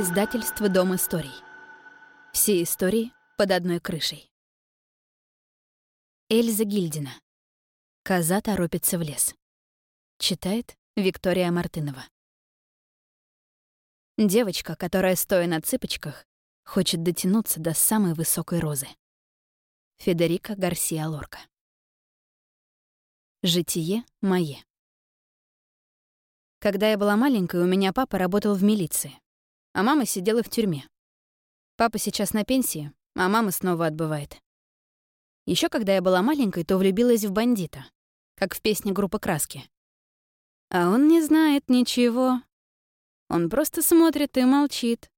Издательство «Дом историй». Все истории под одной крышей. Эльза Гильдина. «Коза торопится в лес». Читает Виктория Мартынова. Девочка, которая, стоя на цыпочках, хочет дотянуться до самой высокой розы. Федерико Гарсиа Лорка. Житие мое. Когда я была маленькой, у меня папа работал в милиции а мама сидела в тюрьме. Папа сейчас на пенсии, а мама снова отбывает. Еще когда я была маленькой, то влюбилась в бандита, как в песне группы «Краски». А он не знает ничего. Он просто смотрит и молчит.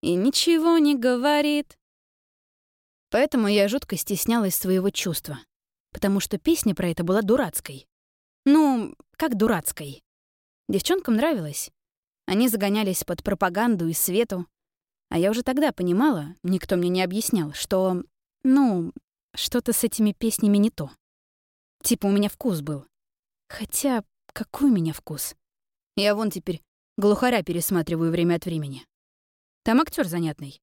И ничего не говорит. Поэтому я жутко стеснялась своего чувства, потому что песня про это была дурацкой. Ну, как дурацкой. Девчонкам нравилось, они загонялись под пропаганду и свету. А я уже тогда понимала, никто мне не объяснял, что, ну, что-то с этими песнями не то. Типа у меня вкус был. Хотя, какой у меня вкус? Я вон теперь глухаря пересматриваю время от времени. Там актер занятный.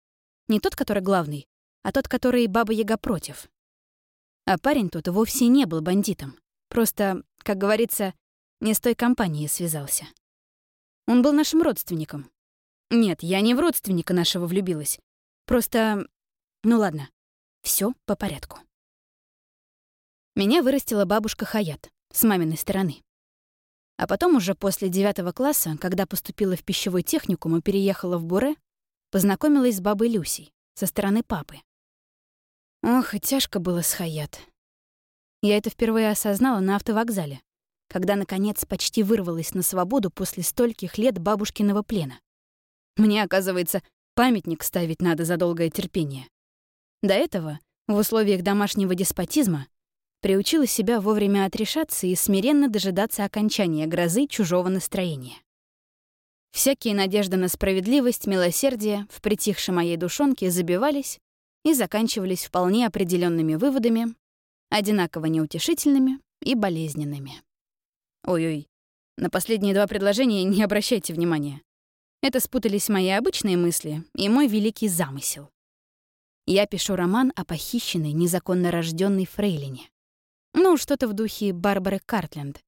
Не тот, который главный, а тот, который Баба Яга против. А парень тот вовсе не был бандитом. Просто, как говорится, не с той компанией связался. Он был нашим родственником. Нет, я не в родственника нашего влюбилась. Просто... Ну ладно, все по порядку. Меня вырастила бабушка Хаят с маминой стороны. А потом уже после девятого класса, когда поступила в пищевой техникум и переехала в Буре, познакомилась с бабой Люсей со стороны папы. Ох, и тяжко было с Хаят. Я это впервые осознала на автовокзале когда, наконец, почти вырвалась на свободу после стольких лет бабушкиного плена. Мне, оказывается, памятник ставить надо за долгое терпение. До этого, в условиях домашнего деспотизма, приучила себя вовремя отрешаться и смиренно дожидаться окончания грозы чужого настроения. Всякие надежды на справедливость, милосердие в притихшей моей душонке забивались и заканчивались вполне определенными выводами, одинаково неутешительными и болезненными. Ой-ой, на последние два предложения не обращайте внимания. Это спутались мои обычные мысли и мой великий замысел. Я пишу роман о похищенной, незаконно рожденной фрейлине. Ну, что-то в духе Барбары Картленд,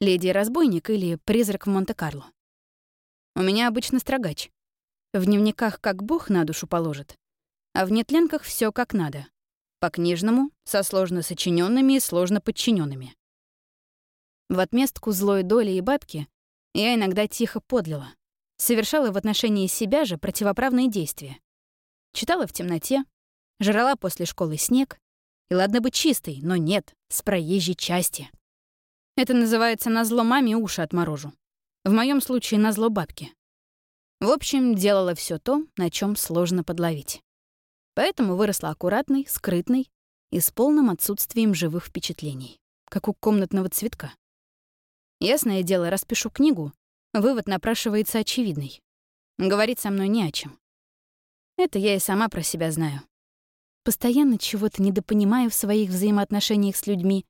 «Леди-разбойник» или «Призрак в Монте-Карло». У меня обычно строгач. В дневниках как бог на душу положит, а в нетленках все как надо. По-книжному, со сложно сочиненными и сложно подчиненными. В отместку злой доли и бабки я иногда тихо подлила. Совершала в отношении себя же противоправные действия. Читала в темноте, жрала после школы снег, и ладно бы чистый, но нет, с проезжей части. Это называется «назло маме уши отморожу». В моем случае «назло бабки». В общем, делала все то, на чем сложно подловить. Поэтому выросла аккуратной, скрытной и с полным отсутствием живых впечатлений, как у комнатного цветка. Ясное дело, распишу книгу, вывод напрашивается очевидный. Говорить со мной не о чем. Это я и сама про себя знаю. Постоянно чего-то недопонимаю в своих взаимоотношениях с людьми,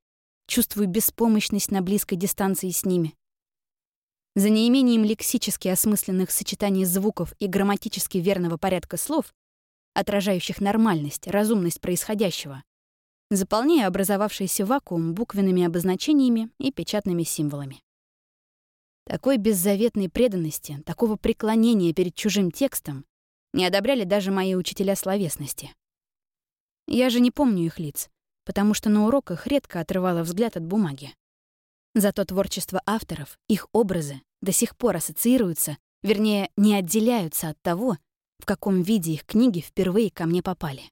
чувствую беспомощность на близкой дистанции с ними. За неимением лексически осмысленных сочетаний звуков и грамматически верного порядка слов, отражающих нормальность, разумность происходящего, заполняя образовавшийся вакуум буквенными обозначениями и печатными символами. Такой беззаветной преданности, такого преклонения перед чужим текстом не одобряли даже мои учителя словесности. Я же не помню их лиц, потому что на уроках редко отрывала взгляд от бумаги. Зато творчество авторов, их образы до сих пор ассоциируются, вернее, не отделяются от того, в каком виде их книги впервые ко мне попали.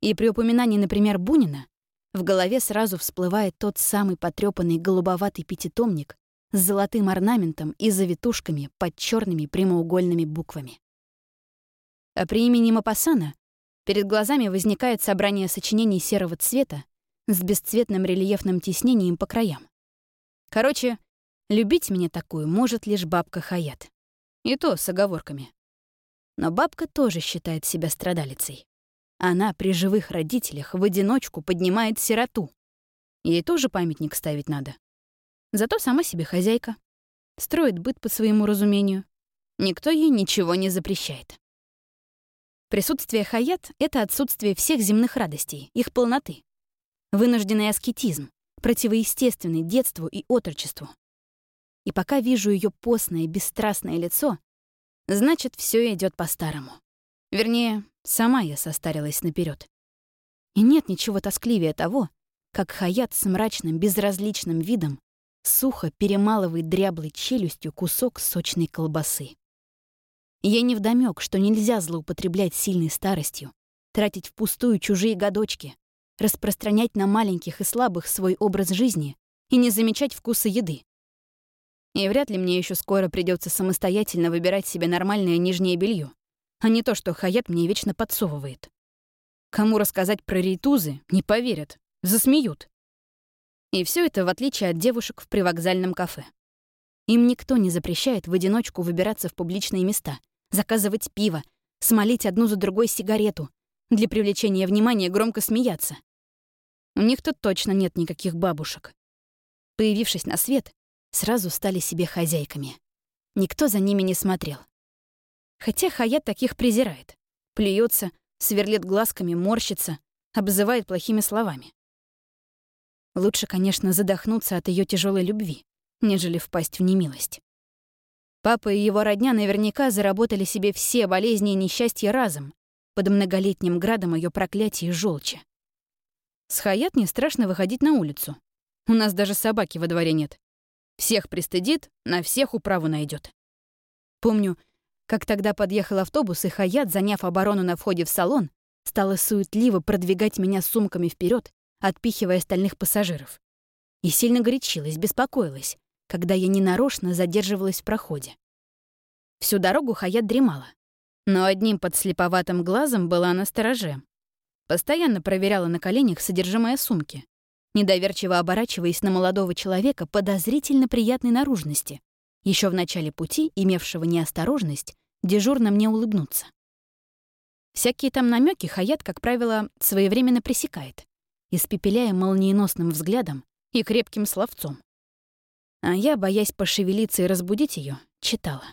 И при упоминании, например, Бунина, в голове сразу всплывает тот самый потрёпанный голубоватый пятитомник с золотым орнаментом и завитушками под черными прямоугольными буквами. А при имени Мапасана перед глазами возникает собрание сочинений серого цвета с бесцветным рельефным тиснением по краям. Короче, любить меня такую может лишь бабка Хаят. И то с оговорками. Но бабка тоже считает себя страдалицей. Она при живых родителях в одиночку поднимает сироту. Ей тоже памятник ставить надо. Зато сама себе хозяйка. Строит быт по своему разумению. никто ей ничего не запрещает. Присутствие хаят — это отсутствие всех земных радостей, их полноты. Вынужденный аскетизм, противоестественный детству и отрочеству. И пока вижу ее постное, бесстрастное лицо, значит, все идет по-старому. Вернее, сама я состарилась наперед. И нет ничего тоскливее того, как Хаят с мрачным, безразличным видом сухо перемалывает дряблой челюстью кусок сочной колбасы. Ей невдомёк, что нельзя злоупотреблять сильной старостью, тратить впустую чужие годочки, распространять на маленьких и слабых свой образ жизни и не замечать вкуса еды. И вряд ли мне еще скоро придется самостоятельно выбирать себе нормальное нижнее белье, а не то, что Хаят мне вечно подсовывает. Кому рассказать про рейтузы, не поверят, засмеют. И все это в отличие от девушек в привокзальном кафе. Им никто не запрещает в одиночку выбираться в публичные места, заказывать пиво, смолить одну за другой сигарету, для привлечения внимания громко смеяться. У них тут точно нет никаких бабушек. Появившись на свет, сразу стали себе хозяйками. Никто за ними не смотрел. Хотя Хаят таких презирает. Плюется, сверлит глазками, морщится, обзывает плохими словами. Лучше, конечно, задохнуться от ее тяжелой любви, нежели впасть в немилость. Папа и его родня наверняка заработали себе все болезни и несчастья разом, под многолетним градом ее проклятия и желчи. С Хаят не страшно выходить на улицу. У нас даже собаки во дворе нет. Всех пристыдит, на всех управу найдет. Помню, как тогда подъехал автобус, и Хаят, заняв оборону на входе в салон, стала суетливо продвигать меня сумками вперед, отпихивая остальных пассажиров. И сильно горячилась, беспокоилась, когда я ненарочно задерживалась в проходе. Всю дорогу Хаят дремала, но одним подслеповатым глазом была на стороже. Постоянно проверяла на коленях содержимое сумки, недоверчиво оборачиваясь на молодого человека подозрительно приятной наружности, еще в начале пути, имевшего неосторожность, дежурно мне улыбнуться. Всякие там намеки Хаят, как правило, своевременно пресекает, испепеляя молниеносным взглядом и крепким словцом. А я, боясь пошевелиться и разбудить ее, читала.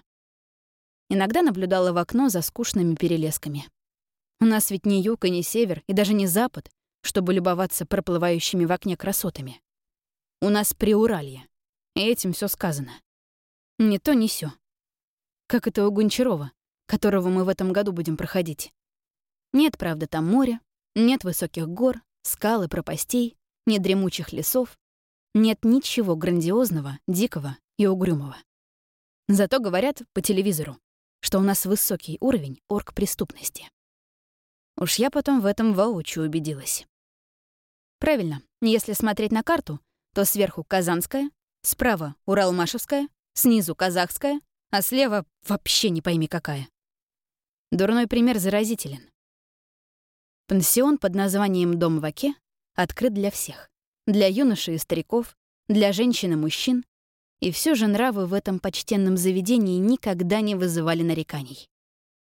Иногда наблюдала в окно за скучными перелесками. У нас ведь не юг и не север, и даже не запад, чтобы любоваться проплывающими в окне красотами. У нас Приуралье, и этим все сказано. Не то, не сё. Как это у Гончарова, которого мы в этом году будем проходить. Нет, правда, там моря, нет высоких гор, скал и пропастей, нет дремучих лесов, нет ничего грандиозного, дикого и угрюмого. Зато говорят по телевизору, что у нас высокий уровень оргпреступности. Уж я потом в этом воочию убедилась. Правильно, если смотреть на карту, то сверху Казанская, справа Уралмашевская, снизу Казахская, а слева вообще не пойми какая. Дурной пример заразителен. Пансион под названием «Дом в Оке» открыт для всех. Для юношей и стариков, для женщин и мужчин, и все же нравы в этом почтенном заведении никогда не вызывали нареканий.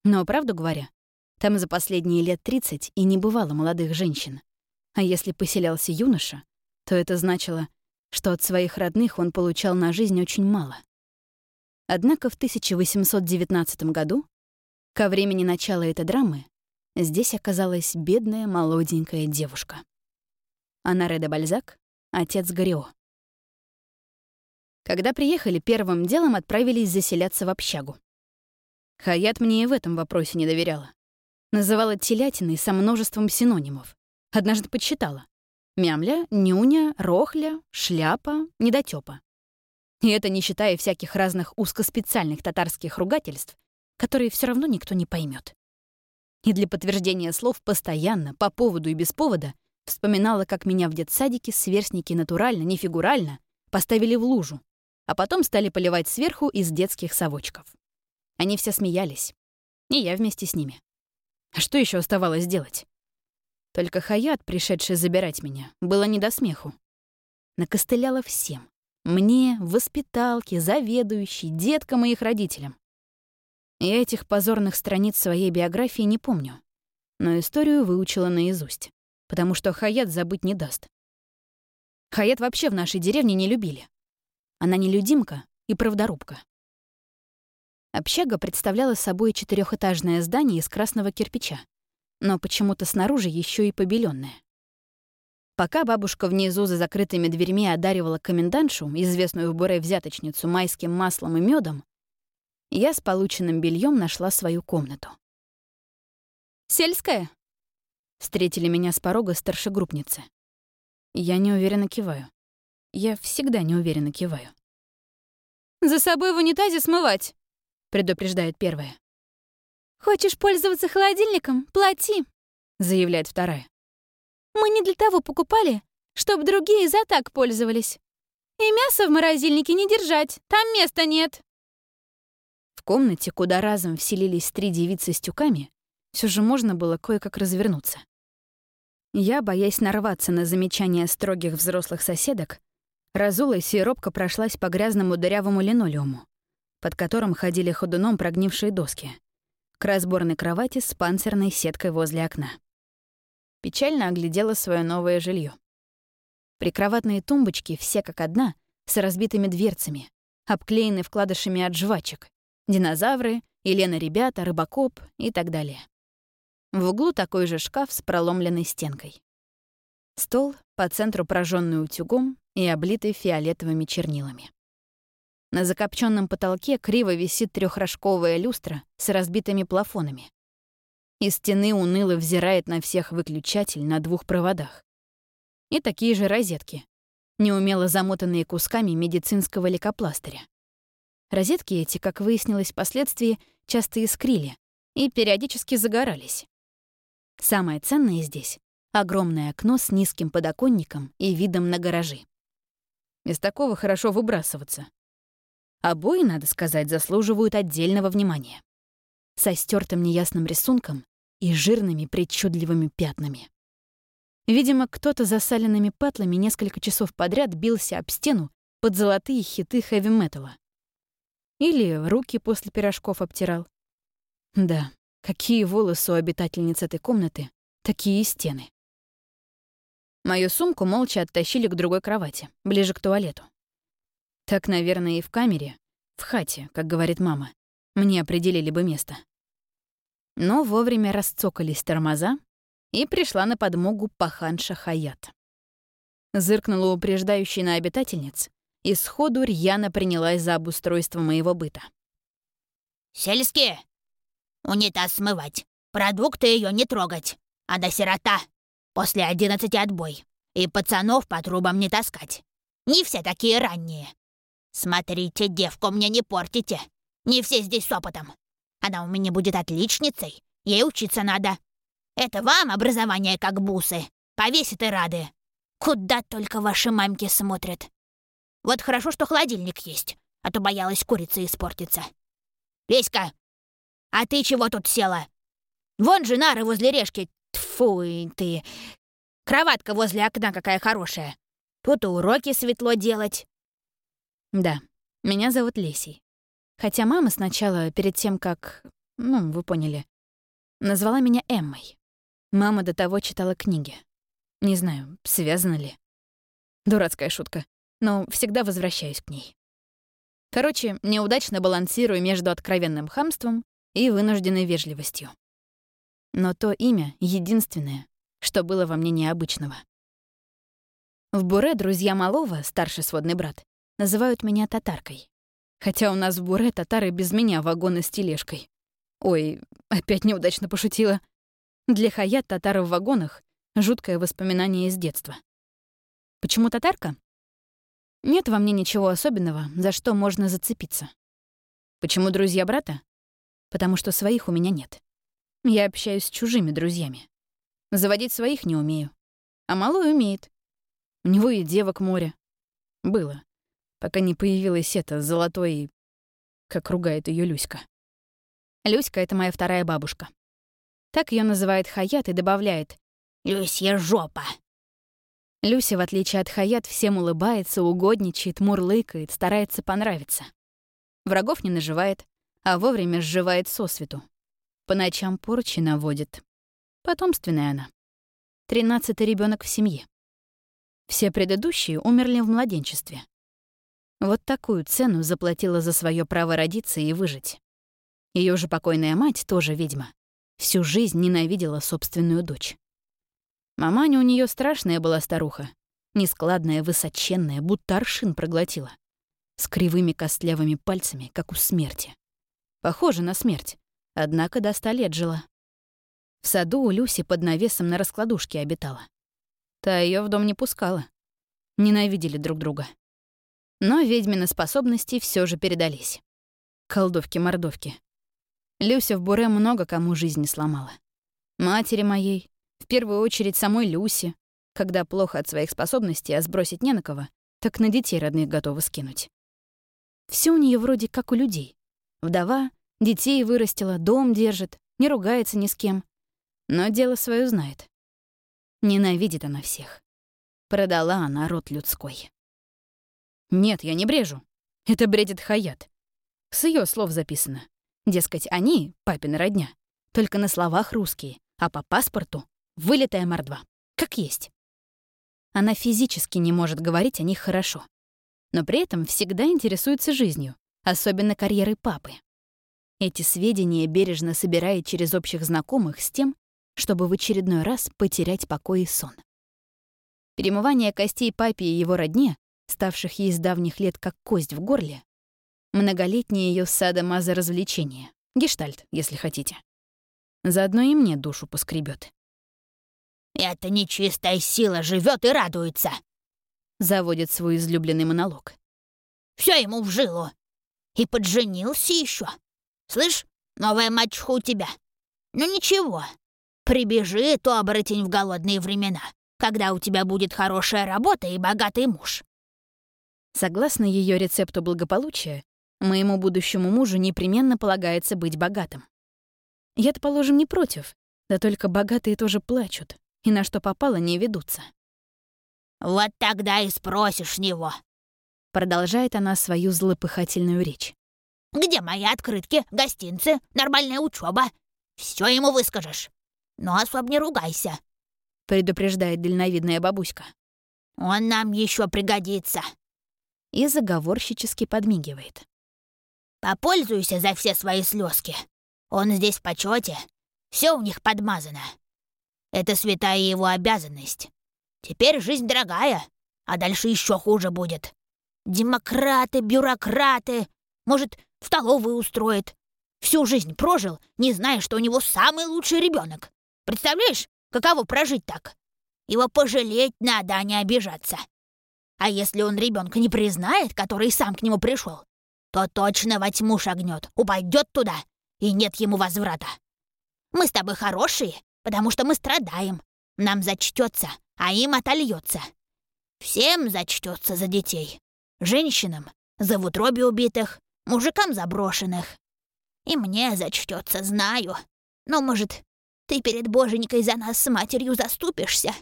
Но, правду говоря, там за последние лет 30 и не бывало молодых женщин. А если поселялся юноша, то это значило, что от своих родных он получал на жизнь очень мало. Однако в 1819 году, ко времени начала этой драмы, здесь оказалась бедная молоденькая девушка. Анаре де Бальзак, отец Горио. Когда приехали, первым делом отправились заселяться в общагу. Хаят мне и в этом вопросе не доверяла. Называла телятиной со множеством синонимов. Однажды подсчитала. Мямля, нюня, рохля, шляпа, недотёпа. И это не считая всяких разных узкоспециальных татарских ругательств, которые все равно никто не поймет. И для подтверждения слов постоянно, по поводу и без повода, вспоминала, как меня в детсадике сверстники натурально, не фигурально, поставили в лужу, а потом стали поливать сверху из детских совочков. Они все смеялись, и я вместе с ними. А что еще оставалось делать? Только Хаят, пришедший забирать меня, было не до смеху. Накостыляла всем. Мне, воспиталке, заведующей, деткам и их родителям. Я этих позорных страниц своей биографии не помню, но историю выучила наизусть, потому что Хаят забыть не даст. Хаят вообще в нашей деревне не любили. Она нелюдимка и правдорубка. Общага представляла собой четырехэтажное здание из красного кирпича, но почему-то снаружи еще и побеленное. Пока бабушка внизу за закрытыми дверьми одаривала комендантшу, известную в Буре взяточницу, майским маслом и медом, я с полученным бельем нашла свою комнату. «Сельская?» — встретили меня с порога старшегруппницы. Я неуверенно киваю. Я всегда неуверенно киваю. «За собой в унитазе смывать!» — предупреждает первая. «Хочешь пользоваться холодильником? Плати!» — заявляет вторая. «Мы не для того покупали, чтобы другие за так пользовались. И мясо в морозильнике не держать, там места нет!» В комнате, куда разом вселились три девицы с тюками, все же можно было кое-как развернуться. Я, боясь нарваться на замечания строгих взрослых соседок, разулась и робко прошлась по грязному дырявому линолеуму, под которым ходили ходуном прогнившие доски, к разборной кровати с панцирной сеткой возле окна. Печально оглядела свое новое жилье. Прикроватные тумбочки, все как одна, с разбитыми дверцами, обклеены вкладышами от жвачек, динозавры, Елена ребята, рыбакоп и так далее. В углу такой же шкаф с проломленной стенкой. Стол по центру прожженный утюгом и облитый фиолетовыми чернилами. На закопченном потолке криво висит трехрожковая люстра с разбитыми плафонами. Из стены уныло взирает на всех выключатель на двух проводах. И такие же розетки, неумело замотанные кусками медицинского лейкопластыря. Розетки эти, как выяснилось впоследствии, часто искрили и периодически загорались. Самое ценное здесь — огромное окно с низким подоконником и видом на гаражи. Из такого хорошо выбрасываться. Обои, надо сказать, заслуживают отдельного внимания. Со стертым неясным рисунком и жирными причудливыми пятнами. Видимо, кто-то засаленными патлами несколько часов подряд бился об стену под золотые хиты хэви-металла. Или руки после пирожков обтирал. Да, какие волосы у обитательниц этой комнаты, такие стены. Мою сумку молча оттащили к другой кровати, ближе к туалету. Так, наверное, и в камере, в хате, как говорит мама, мне определили бы место. Но вовремя расцокались тормоза, и пришла на подмогу паханша Хаят. Зыркнула упреждающий на обитательниц, и сходу рьяно принялась за обустройство моего быта. «Сельские! Унитаз смывать, продукты ее не трогать. Она сирота. После одиннадцати отбой. И пацанов по трубам не таскать. Не все такие ранние. Смотрите, девку мне не портите. Не все здесь с опытом. Она у меня будет отличницей. Ей учиться надо. Это вам образование как бусы. Повесит и рады. Куда только ваши мамки смотрят. Вот хорошо, что холодильник есть, а то боялась курица испортиться. Леська, а ты чего тут села? Вон же нары возле решки. Тьфу ты. Кроватка возле окна какая хорошая. Тут и уроки светло делать. Да, меня зовут Лесей. Хотя мама сначала, перед тем, как... Ну, вы поняли. Назвала меня Эммой. Мама до того читала книги. Не знаю, связано ли. Дурацкая шутка но всегда возвращаюсь к ней. Короче, неудачно балансирую между откровенным хамством и вынужденной вежливостью. Но то имя — единственное, что было во мне необычного. В Буре друзья Малова, старший сводный брат, называют меня татаркой. Хотя у нас в Буре татары без меня вагоны с тележкой. Ой, опять неудачно пошутила. Для Хаят татары в вагонах — жуткое воспоминание из детства. Почему татарка? Нет во мне ничего особенного, за что можно зацепиться. Почему друзья брата? Потому что своих у меня нет. Я общаюсь с чужими друзьями. Заводить своих не умею. А малой умеет. У него и девок море. Было. Пока не появилась эта золотой... Как ругает ее Люська. Люська — это моя вторая бабушка. Так ее называет Хаят и добавляет «Люсья жопа». Люся, в отличие от Хаят, всем улыбается, угодничает, мурлыкает, старается понравиться. Врагов не наживает, а вовремя сживает сосвету. По ночам порчи наводит. Потомственная она. Тринадцатый ребенок в семье. Все предыдущие умерли в младенчестве. Вот такую цену заплатила за свое право родиться и выжить. Ее же покойная мать, тоже ведьма, всю жизнь ненавидела собственную дочь. Маманя у нее страшная была старуха, нескладная, высоченная, будто аршин проглотила, с кривыми костлявыми пальцами, как у смерти. Похоже на смерть, однако до ста лет жила. В саду у Люси под навесом на раскладушке обитала. Та ее в дом не пускала. Ненавидели друг друга. Но ведьмины способности все же передались. Колдовки-мордовки. Люся в Буре много кому жизни сломала. Матери моей, в первую очередь самой Люси, когда плохо от своих способностей, а сбросить не на кого, так на детей родных готовы скинуть. Все у нее вроде как у людей. Вдова, детей вырастила, дом держит, не ругается ни с кем. Но дело свое знает. Ненавидит она всех. Продала она род людской. Нет, я не брежу. Это бредит Хаят. С ее слов записано. Дескать, они, папина родня, только на словах русские, а по паспорту — вылитая мордва. Как есть. Она физически не может говорить о них хорошо. Но при этом всегда интересуется жизнью, особенно карьерой папы. Эти сведения бережно собирает через общих знакомых с тем, чтобы в очередной раз потерять покой и сон. Перемывание костей папе и его родне, ставших ей с давних лет как кость в горле, многолетнее ее садомаза развлечение, гештальт, если хотите. Заодно и мне душу поскребет. «Эта нечистая сила живет и радуется!» Заводит свой излюбленный монолог. Все ему в жилу. И подженился еще. Слышь, новая мачеха у тебя. Ну ничего, прибежит оборотень в голодные времена, когда у тебя будет хорошая работа и богатый муж. Согласно ее рецепту благополучия, моему будущему мужу непременно полагается быть богатым. Я-то, положим, не против, да только богатые тоже плачут, и на что попало не ведутся. «Вот тогда и спросишь него», — продолжает она свою злопыхательную речь. «Где мои открытки, гостинцы, нормальная учеба? Все ему выскажешь. Но особо не ругайся», — предупреждает дальновидная бабуська. «Он нам еще пригодится». И заговорщически подмигивает. «Попользуйся за все свои слезки. Он здесь в почете, все у них подмазано. Это святая его обязанность. Теперь жизнь дорогая, а дальше еще хуже будет. Демократы, бюрократы, может, в столовую устроит. Всю жизнь прожил, не зная, что у него самый лучший ребенок. Представляешь, каково прожить так? Его пожалеть надо, а не обижаться. А если он ребенка не признает, который сам к нему пришел, то точно во тьму шагнет, упадет туда, и нет ему возврата. Мы с тобой хорошие, потому что мы страдаем. Нам зачтется, а им отольется. Всем зачтется за детей. Женщинам — за в утробе убитых, мужикам — заброшенных. И мне зачтется, знаю. Но, может, ты перед боженькой за нас с матерью заступишься?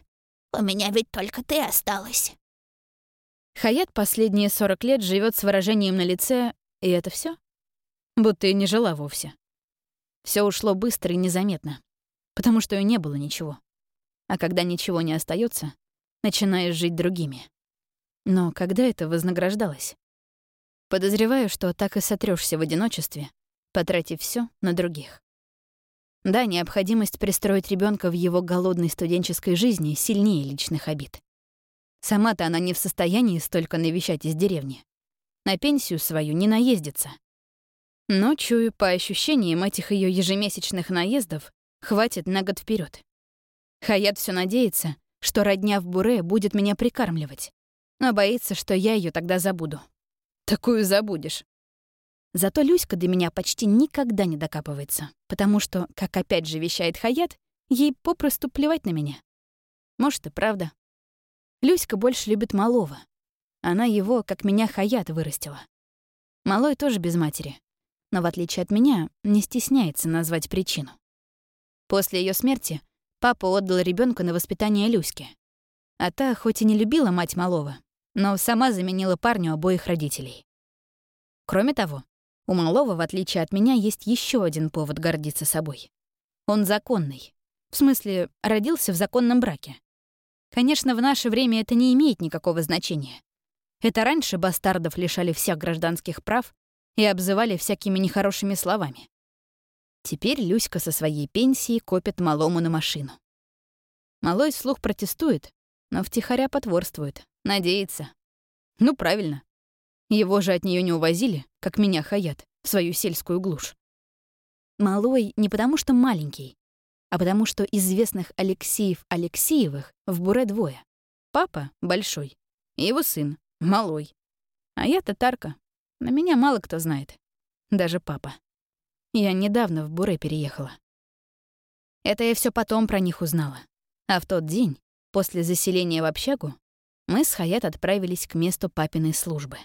У меня ведь только ты осталась». Хаят последние сорок лет живет с выражением на лице «и это все? Будто и не жила вовсе. Все ушло быстро и незаметно, потому что и не было ничего. А когда ничего не остается, начинаешь жить другими. Но когда это вознаграждалось? Подозреваю, что так и сотрёшься в одиночестве, потратив все на других. Да, необходимость пристроить ребенка в его голодной студенческой жизни сильнее личных обид. Сама-то она не в состоянии столько навещать из деревни. На пенсию свою не наездится. Но, чую, по ощущениям этих ее ежемесячных наездов хватит на год вперед. Хаят все надеется, что родня в Буре будет меня прикармливать, но боится, что я ее тогда забуду. Такую забудешь. Зато Люська до меня почти никогда не докапывается, потому что, как опять же вещает Хаят, ей попросту плевать на меня. Может, и правда. Люська больше любит малого. Она его, как меня, Хаят вырастила. Малой тоже без матери, но, в отличие от меня, не стесняется назвать причину. После ее смерти папа отдал ребенка на воспитание Люське. А та, хоть и не любила мать малого, но сама заменила парню обоих родителей. Кроме того, у малого, в отличие от меня, есть еще один повод гордиться собой. Он законный. В смысле, родился в законном браке. Конечно, в наше время это не имеет никакого значения. Это раньше бастардов лишали всех гражданских прав и обзывали всякими нехорошими словами. Теперь Люська со своей пенсии копит малому на машину. Малой слух протестует, но втихаря потворствует, надеется. Ну, правильно. Его же от нее не увозили, как меня Хаят, в свою сельскую глушь. Малой не потому, что маленький, а потому что известных Алексеев Алексеевых в Буре двое. Папа — большой, и его сын — малой. А я татарка. На меня мало кто знает. Даже папа. Я недавно в Буре переехала. Это я все потом про них узнала. А в тот день, после заселения в общагу, мы с Хаят отправились к месту папиной службы.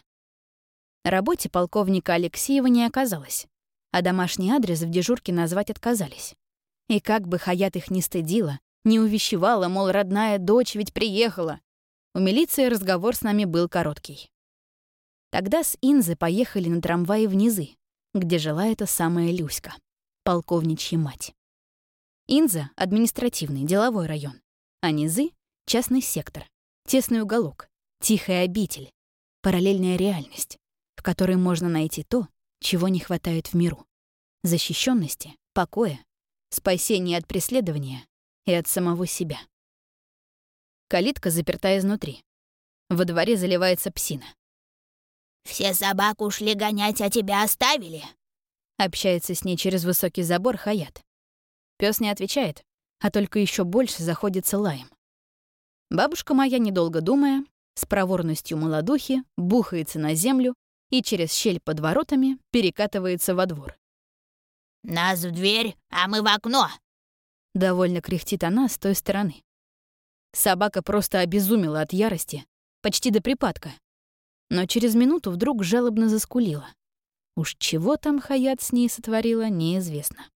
Работе полковника Алексеева не оказалось, а домашний адрес в дежурке назвать отказались. И как бы Хаят их не стыдила, не увещевала, мол, родная дочь ведь приехала, у милиции разговор с нами был короткий. Тогда с Инзы поехали на трамвае в Низы, где жила эта самая Люська, полковничья мать. Инза — административный, деловой район, а Низы — частный сектор, тесный уголок, тихая обитель, параллельная реальность, в которой можно найти то, чего не хватает в миру. Защищенности, покоя, спасения от преследования и от самого себя. Калитка заперта изнутри. Во дворе заливается псина. «Все собак ушли гонять, а тебя оставили?» Общается с ней через высокий забор Хаят. Пес не отвечает, а только еще больше заходится лаем. Бабушка моя, недолго думая, с проворностью молодухи, бухается на землю и через щель под воротами перекатывается во двор. «Нас в дверь, а мы в окно!» Довольно кряхтит она с той стороны. Собака просто обезумела от ярости, почти до припадка. Но через минуту вдруг жалобно заскулила. Уж чего там Хаят с ней сотворила, неизвестно.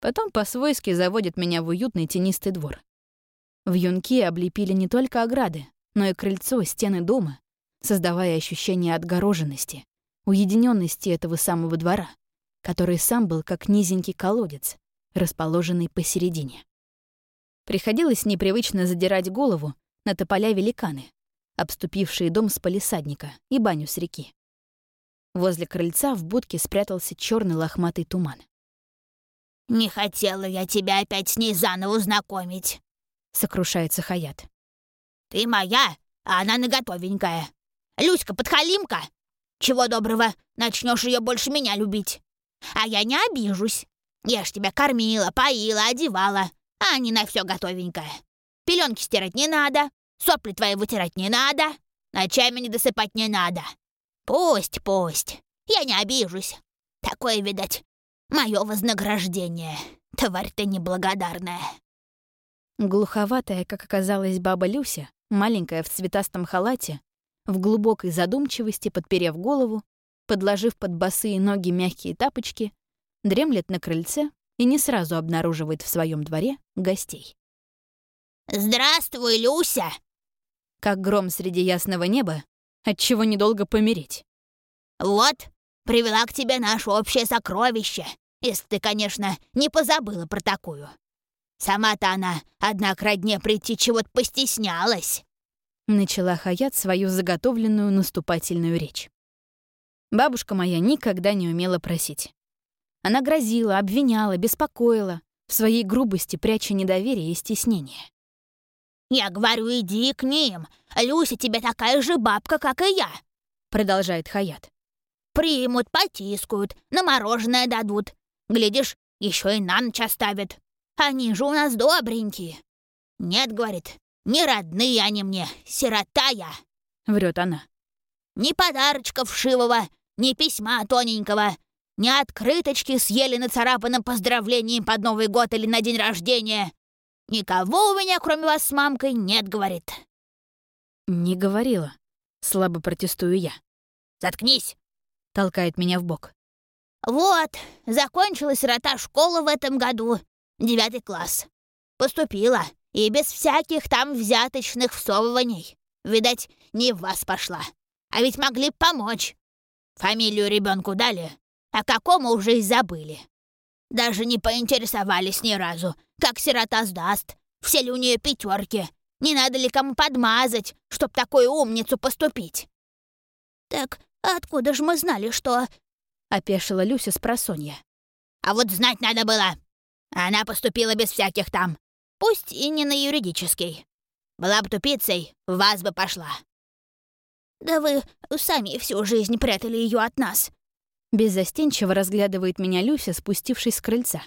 Потом по-свойски заводит меня в уютный тенистый двор. В юнке облепили не только ограды, но и крыльцо, стены дома, создавая ощущение отгороженности, уединенности этого самого двора, который сам был как низенький колодец, расположенный посередине. Приходилось непривычно задирать голову на тополя великаны, обступившие дом с палисадника и баню с реки. Возле крыльца в будке спрятался черный лохматый туман. «Не хотела я тебя опять с ней заново знакомить», — сокрушается Хаят. «Ты моя, а она наготовенькая. Люська подхалимка. Чего доброго, начнешь ее больше меня любить. А я не обижусь. Я ж тебя кормила, поила, одевала, а не на все готовенькое. Пеленки стирать не надо, сопли твои вытирать не надо, ночами не досыпать не надо. Пусть, пусть, я не обижусь. Такое, видать, мое вознаграждение. Тварь ты неблагодарная. Глуховатая, как оказалась баба Люся, маленькая в цветастом халате, в глубокой задумчивости, подперев голову, подложив под босые ноги мягкие тапочки, дремлет на крыльце и не сразу обнаруживает в своем дворе гостей. «Здравствуй, Люся!» Как гром среди ясного неба, отчего недолго помереть. «Вот, привела к тебе наше общее сокровище, если ты, конечно, не позабыла про такую. Сама-то она, однако, родне прийти чего-то постеснялась». Начала Хаят свою заготовленную наступательную речь. Бабушка моя никогда не умела просить. Она грозила, обвиняла, беспокоила, в своей грубости пряча недоверие и стеснение. «Я говорю, иди к ним. Люся тебе такая же бабка, как и я», — продолжает Хаят. «Примут, потискают, на мороженое дадут. Глядишь, еще и на ночь оставят. Они же у нас добренькие. Нет, говорит, не родные они мне, сирота я. Врет она. Ни подарочка вшивого, ни письма тоненького, ни открыточки с еле нацарапанным поздравлением под Новый год или на день рождения. Никого у меня, кроме вас с мамкой, нет, говорит. Не говорила. Слабо протестую я. Заткнись, толкает меня в бок. Вот, закончилась рота школы в этом году. Девятый класс. Поступила. И без всяких там взяточных всовываний. Видать, не в вас пошла. А ведь могли помочь. Фамилию ребенку дали, а какому уже и забыли. Даже не поинтересовались ни разу, как сирота сдаст, все ли у нее пятерки, не надо ли кому подмазать, чтоб такую умницу поступить. «Так откуда же мы знали, что...» — опешила Люся с просонья. А вот знать надо было. Она поступила без всяких там. Пусть и не на юридический. Была бы тупицей, вас бы пошла. Да вы сами всю жизнь прятали ее от нас. Беззастенчиво разглядывает меня Люся, спустившись с крыльца.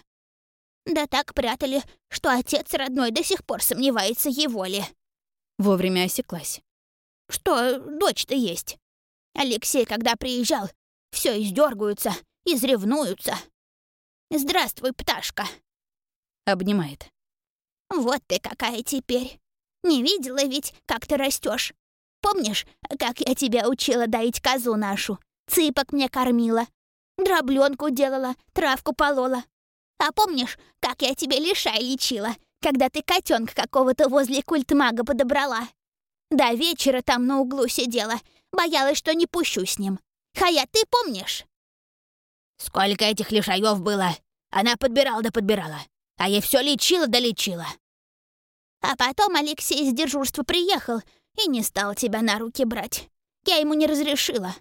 Да так прятали, что отец родной до сих пор сомневается его ли. Вовремя осеклась. Что дочь-то есть. Алексей, когда приезжал, все издергаются, изревнуются. Здравствуй, пташка. Обнимает. Вот ты какая теперь. Не видела ведь, как ты растешь. Помнишь, как я тебя учила доить козу нашу? Цыпок мне кормила. Дробленку делала, травку полола. А помнишь, как я тебе лишай лечила, когда ты котенка какого-то возле культмага подобрала? До вечера там на углу сидела, боялась, что не пущу с ним. Хая, ты помнишь? Сколько этих лишаев было? Она подбирала да подбирала, а я все лечила да лечила. А потом Алексей с дежурства приехал и не стал тебя на руки брать. Я ему не разрешила.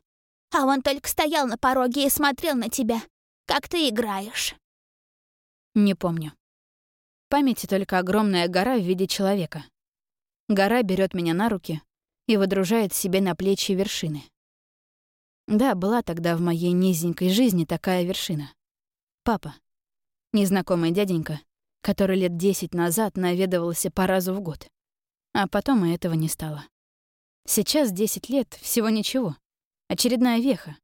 А он только стоял на пороге и смотрел на тебя, как ты играешь. Не помню. В памяти только огромная гора в виде человека. Гора берет меня на руки и выдружает себе на плечи вершины. Да, была тогда в моей низенькой жизни такая вершина. Папа. Незнакомый дяденька, который лет десять назад наведывался по разу в год. А потом и этого не стало. Сейчас десять лет — всего ничего. Очередная веха.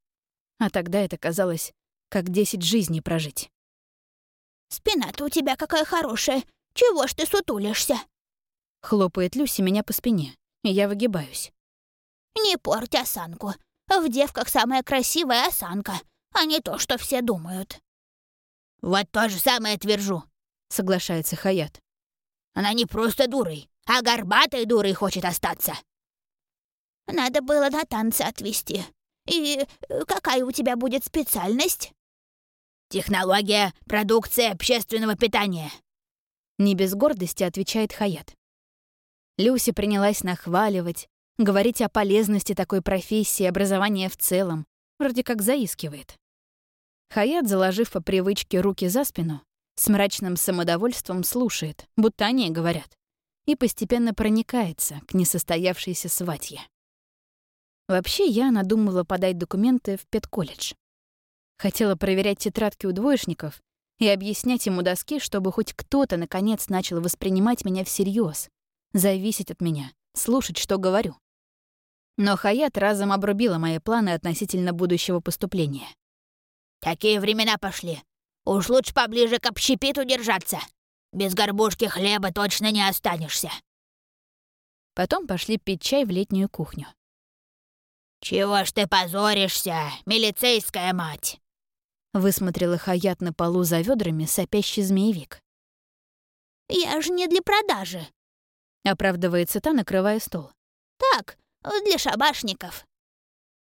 А тогда это казалось, как десять жизней прожить. «Спина-то у тебя какая хорошая! Чего ж ты сутулишься?» Хлопает Люси меня по спине, и я выгибаюсь. «Не порть осанку. В девках самая красивая осанка, а не то, что все думают». «Вот то же самое твержу», — соглашается Хаят. «Она не просто дурой, а горбатой дурой хочет остаться». «Надо было на танцы отвезти. И э, какая у тебя будет специальность?» «Технология продукции общественного питания». Не без гордости отвечает Хаят. Люси принялась нахваливать, говорить о полезности такой профессии, образования в целом, вроде как заискивает. Хаят, заложив по привычке руки за спину, с мрачным самодовольством слушает, будто они говорят, и постепенно проникается к несостоявшейся сватье. Вообще, я надумала подать документы в педколледж. Хотела проверять тетрадки у двоечников и объяснять ему доски, чтобы хоть кто-то, наконец, начал воспринимать меня всерьез, зависеть от меня, слушать, что говорю. Но Хаят разом обрубила мои планы относительно будущего поступления. «Такие времена пошли. Уж лучше поближе к общепиту держаться. Без горбушки хлеба точно не останешься». Потом пошли пить чай в летнюю кухню. «Чего ж ты позоришься, милицейская мать?» Высмотрела Хаят на полу за ведрами сопящий змеевик. «Я же не для продажи», — оправдывается та, накрывая стол. «Так, для шабашников.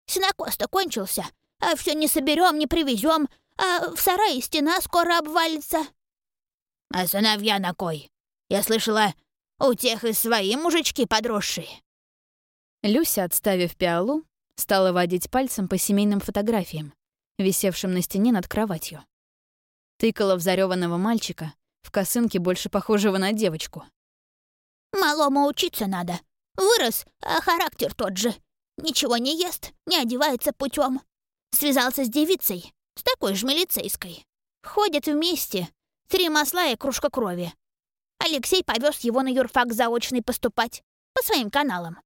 Синокос-то кончился, а все не соберем, не привезем, а в сарае стена скоро обвалится». «А сыновья на кой? Я слышала, у тех и свои мужички подросшие». Люся, отставив пиалу, стала водить пальцем по семейным фотографиям, висевшим на стене над кроватью. Тыкала в зарёванного мальчика, в косынке больше похожего на девочку. Малому учиться надо. Вырос, а характер тот же. Ничего не ест, не одевается путем. Связался с девицей, с такой же милицейской. Ходят вместе. Три масла и кружка крови. Алексей повез его на юрфак заочный поступать. По своим каналам.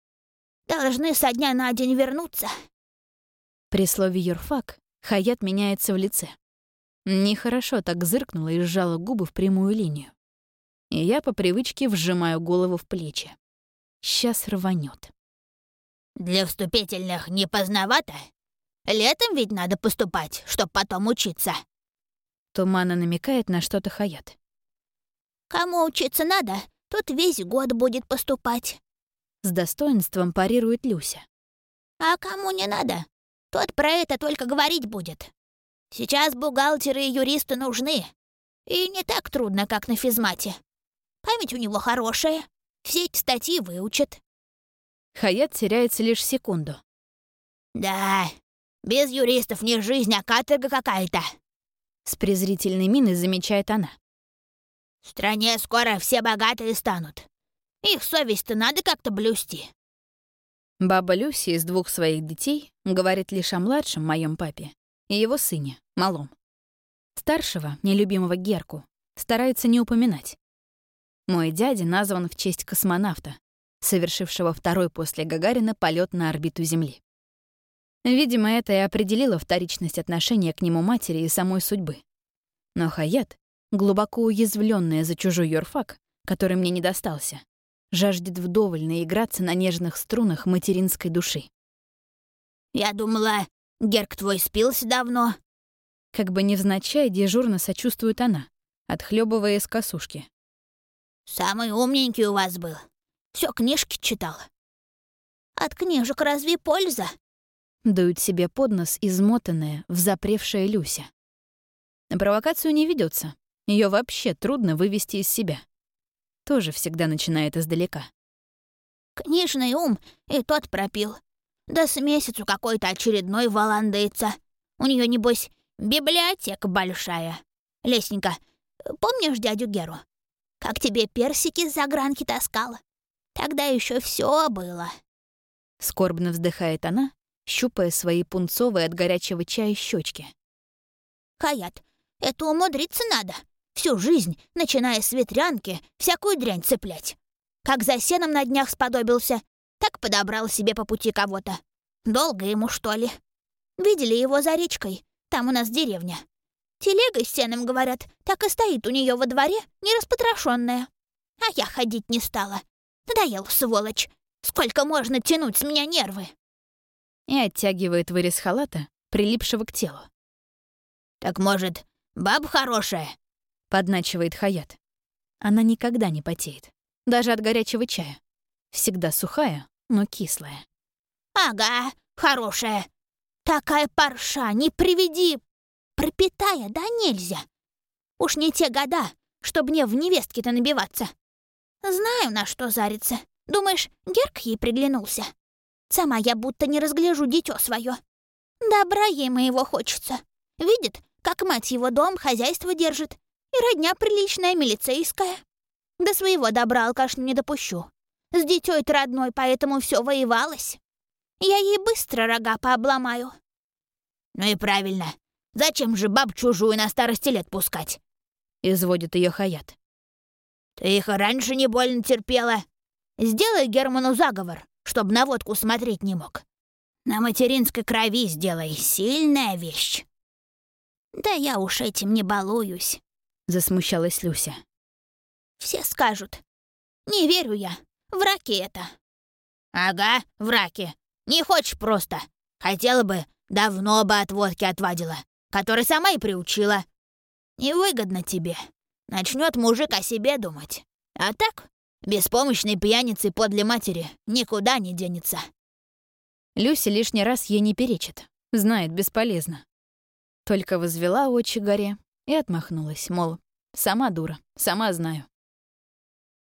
Должны со дня на день вернуться. При слове «юрфак» Хаят меняется в лице. Нехорошо так зыркнула и сжала губы в прямую линию и я по привычке вжимаю голову в плечи. Сейчас рванет. «Для вступительных не поздновато? Летом ведь надо поступать, чтоб потом учиться». Туманно намекает на что-то Хаят. «Кому учиться надо, тот весь год будет поступать». С достоинством парирует Люся. «А кому не надо, тот про это только говорить будет. Сейчас бухгалтеры и юристы нужны. И не так трудно, как на физмате. Память у него хорошая. Все эти статьи выучит». Хаят теряется лишь секунду. «Да, без юристов не жизнь, а каторга какая-то». С презрительной миной замечает она. В стране скоро все богатые станут. Их совесть-то надо как-то блюсти. Баба Люси из двух своих детей говорит лишь о младшем моем папе и его сыне, малом. Старшего, нелюбимого Герку, старается не упоминать. Мой дядя назван в честь космонавта, совершившего второй после Гагарина полет на орбиту Земли. Видимо, это и определило вторичность отношения к нему матери и самой судьбы. Но Хаят, глубоко уязвленная за чужой юрфак, который мне не достался, жаждет вдоволь наиграться на нежных струнах материнской души. «Я думала, Герк твой спился давно». Как бы невзначай дежурно сочувствует она, отхлебывая из косушки. «Самый умненький у вас был. Все книжки читал. От книжек разве польза?» Дует себе под нос измотанная, взапревшая Люся. На провокацию не ведется. Ее вообще трудно вывести из себя. Тоже всегда начинает издалека. «Книжный ум и тот пропил. Да с месяцу какой-то очередной валандается. У нее небось, библиотека большая. Лесенька, помнишь дядю Геру? Как тебе персики с загранки таскал? Тогда еще все было». Скорбно вздыхает она, щупая свои пунцовые от горячего чая щечки. «Хаят, это умудриться надо. Всю жизнь, начиная с ветрянки, всякую дрянь цеплять. Как за сеном на днях сподобился, так подобрал себе по пути кого-то. Долго ему, что ли? Видели его за речкой? Там у нас деревня. Телега с сеном, говорят, так и стоит у нее во дворе, не распотрошенная. А я ходить не стала. Надоел, сволочь. Сколько можно тянуть с меня нервы? И оттягивает вырез халата, прилипшего к телу. «Так, может, баб хорошая?» — подначивает Хаят. Она никогда не потеет, даже от горячего чая. Всегда сухая, но кислая. «Ага, хорошая. Такая парша, не приведи. Пропитая, да нельзя. Уж не те года, чтобы мне в невестке-то набиваться. Знаю, на что зарится. Думаешь, Герк ей приглянулся? Сама я будто не разгляжу дитё свое. Добра ей моего хочется. Видит, как мать его дом, хозяйство держит. И родня приличная, милицейская. До своего добра алкашню не допущу. С дитёй-то родной, поэтому все воевалось. Я ей быстро рога пообломаю. Ну и правильно. Зачем же баб чужую на старости лет пускать? Изводит ее Хаят. Ты их раньше не больно терпела. Сделай Герману заговор, чтобы на водку смотреть не мог. На материнской крови сделай. Сильная вещь. Да я уж этим не балуюсь. Засмущалась Люся. Все скажут. Не верю я. Враки это. Ага, враки. Не хочешь просто. Хотела бы, давно бы от водки отвадила, которой сама и приучила. Невыгодно тебе. Начнет мужик о себе думать. А так, беспомощной пьяницы подле матери никуда не денется. Люся лишний раз ей не перечит. Знает, бесполезно. Только возвела очи горе и отмахнулась, мол, сама дура, сама знаю.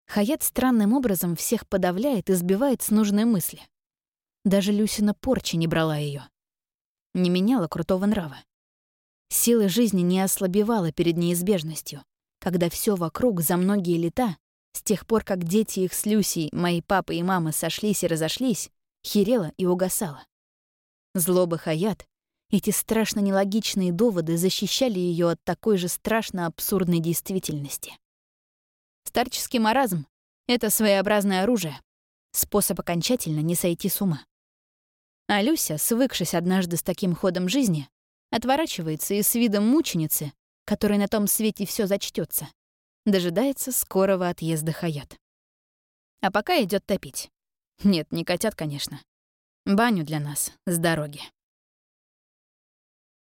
Хаят странным образом всех подавляет и сбивает с нужной мысли. Даже Люсина порча не брала ее, Не меняла крутого нрава. Силы жизни не ослабевала перед неизбежностью, когда все вокруг за многие лета, с тех пор, как дети их с Люсей, мои папа и мама сошлись и разошлись, херела и угасала. Злоба Хаят эти страшно нелогичные доводы защищали ее от такой же страшно абсурдной действительности. Старческий маразм — это своеобразное оружие, способ окончательно не сойти с ума. А Люся, свыкшись однажды с таким ходом жизни, отворачивается и с видом мученицы, которой на том свете все зачтется, дожидается скорого отъезда Хаят. А пока идет топить. Нет, не котят, конечно. Баню для нас с дороги.